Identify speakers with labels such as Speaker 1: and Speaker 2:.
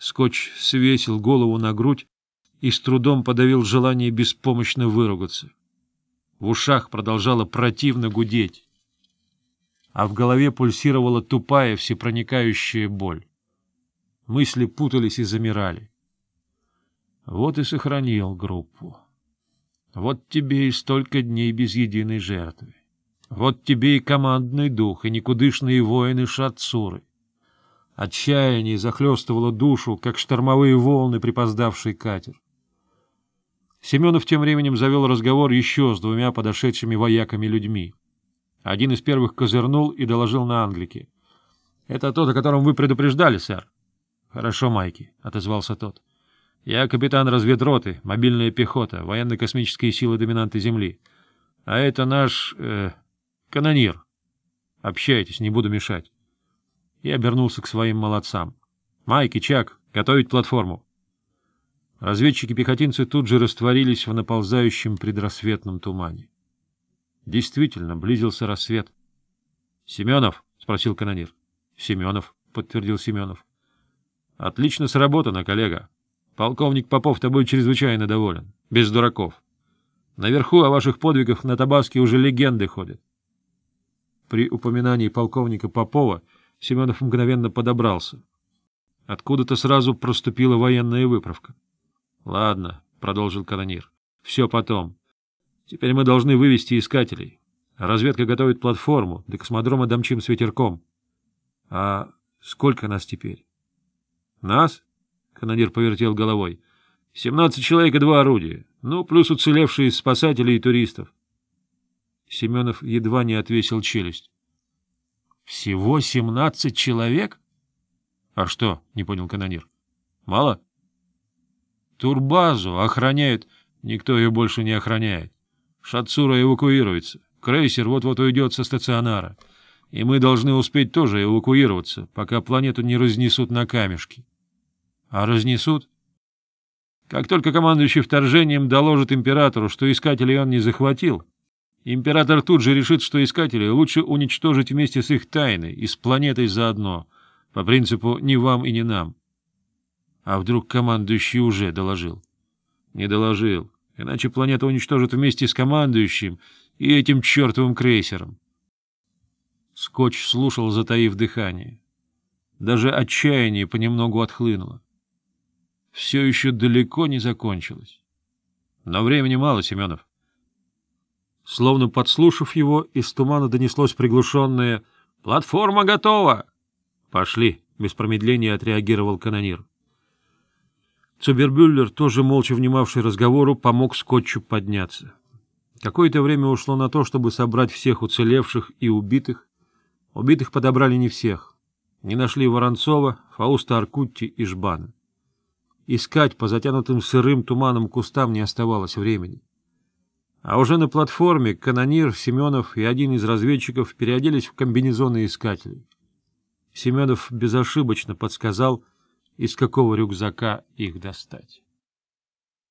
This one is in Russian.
Speaker 1: Скотч свесил голову на грудь и с трудом подавил желание беспомощно выругаться. В ушах продолжало противно гудеть, а в голове пульсировала тупая всепроникающая боль. Мысли путались и замирали. Вот и сохранил группу. Вот тебе и столько дней без единой жертвы. Вот тебе и командный дух, и никудышные воины Шатсуры. Отчаяние захлестывало душу, как штормовые волны, припоздавший катер. Семенов тем временем завел разговор еще с двумя подошедшими вояками-людьми. Один из первых козырнул и доложил на Англике. — Это тот, о котором вы предупреждали, сэр. — Хорошо, Майки, — отозвался тот. — Я капитан разведроты, мобильная пехота, военно-космические силы доминанты Земли. А это наш... Э, канонир. Общайтесь, не буду мешать и обернулся к своим молодцам. «Майк и Чак, готовить платформу!» Разведчики-пехотинцы тут же растворились в наползающем предрассветном тумане. Действительно, близился рассвет. — Семенов? — спросил канонир. — Семенов, — подтвердил Семенов. — Отлично сработано, коллега. Полковник Попов тобой чрезвычайно доволен. Без дураков. Наверху о ваших подвигах на Табаске уже легенды ходят. При упоминании полковника Попова — Семенов мгновенно подобрался. Откуда-то сразу проступила военная выправка. — Ладно, — продолжил канонир, — все потом. Теперь мы должны вывести искателей. Разведка готовит платформу, до космодрома домчим с ветерком. — А сколько нас теперь? — Нас? — канонир повертел головой. — Семнадцать человек и два орудия. Ну, плюс уцелевшие спасатели и туристов. Семенов едва не отвесил челюсть. Всего 17 человек? А что, не понял канонир. Мало? Турбазу охраняют, никто ее больше не охраняет. Шатсура эвакуируется. Крейсер вот-вот уйдет со стационара. И мы должны успеть тоже эвакуироваться, пока планету не разнесут на камешки. А разнесут? Как только командующий вторжением доложит императору, что искателей он не захватил, Император тут же решит, что искатели лучше уничтожить вместе с их тайной и с планетой заодно, по принципу не вам и не нам». А вдруг командующий уже доложил? Не доложил, иначе планету уничтожат вместе с командующим и этим чертовым крейсером. Скотч слушал, затаив дыхание. Даже отчаяние понемногу отхлынуло. Все еще далеко не закончилось. Но времени мало, Семенов. Словно подслушав его, из тумана донеслось приглушенное «Платформа готова!» «Пошли!» — без промедления отреагировал канонир. Цубербюллер, тоже молча внимавший разговору, помог Скотчу подняться. Какое-то время ушло на то, чтобы собрать всех уцелевших и убитых. Убитых подобрали не всех. Не нашли Воронцова, Фауста Аркутти и Жбана. Искать по затянутым сырым туманом кустам не оставалось времени. А уже на платформе канонир, Семенов и один из разведчиков переоделись в комбинезоны искателей. Семенов безошибочно подсказал, из какого рюкзака их достать.